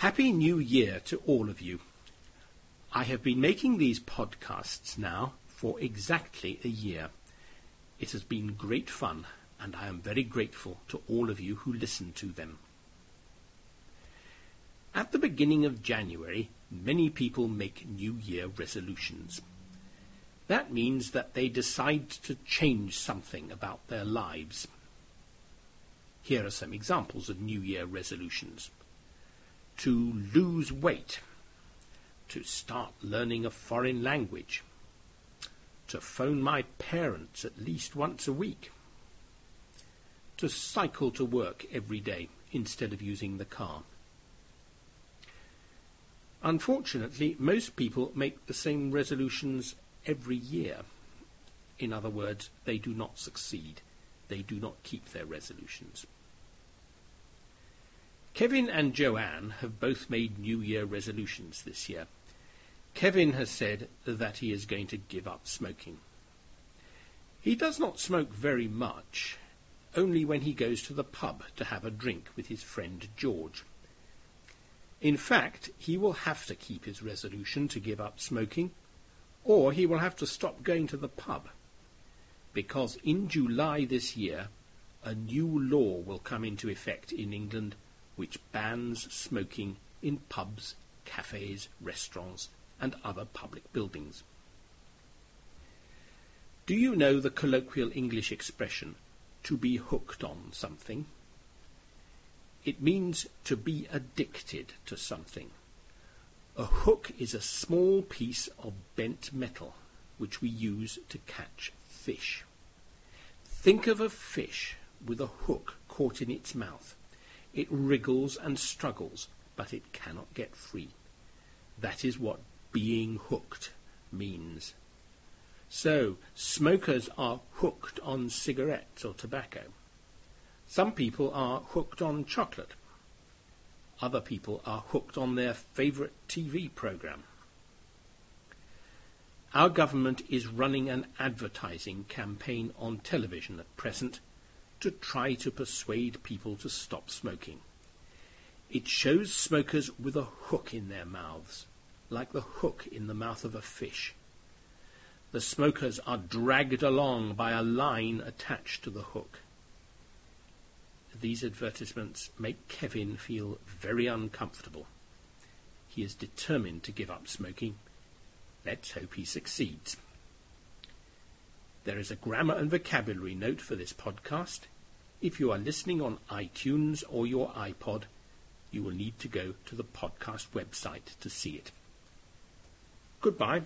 Happy New Year to all of you. I have been making these podcasts now for exactly a year. It has been great fun, and I am very grateful to all of you who listen to them. At the beginning of January, many people make New Year resolutions. That means that they decide to change something about their lives. Here are some examples of New Year resolutions to lose weight, to start learning a foreign language, to phone my parents at least once a week, to cycle to work every day instead of using the car. Unfortunately, most people make the same resolutions every year. In other words, they do not succeed. They do not keep their resolutions. Kevin and Joanne have both made New Year resolutions this year. Kevin has said that he is going to give up smoking. He does not smoke very much, only when he goes to the pub to have a drink with his friend George. In fact, he will have to keep his resolution to give up smoking, or he will have to stop going to the pub, because in July this year a new law will come into effect in England which bans smoking in pubs, cafes, restaurants, and other public buildings. Do you know the colloquial English expression, to be hooked on something? It means to be addicted to something. A hook is a small piece of bent metal which we use to catch fish. Think of a fish with a hook caught in its mouth. It wriggles and struggles, but it cannot get free. That is what being hooked means. So, smokers are hooked on cigarettes or tobacco. Some people are hooked on chocolate. Other people are hooked on their favourite TV programme. Our government is running an advertising campaign on television at present to try to persuade people to stop smoking. It shows smokers with a hook in their mouths, like the hook in the mouth of a fish. The smokers are dragged along by a line attached to the hook. These advertisements make Kevin feel very uncomfortable. He is determined to give up smoking. Let's hope he succeeds. There is a grammar and vocabulary note for this podcast. If you are listening on iTunes or your iPod, you will need to go to the podcast website to see it. Goodbye.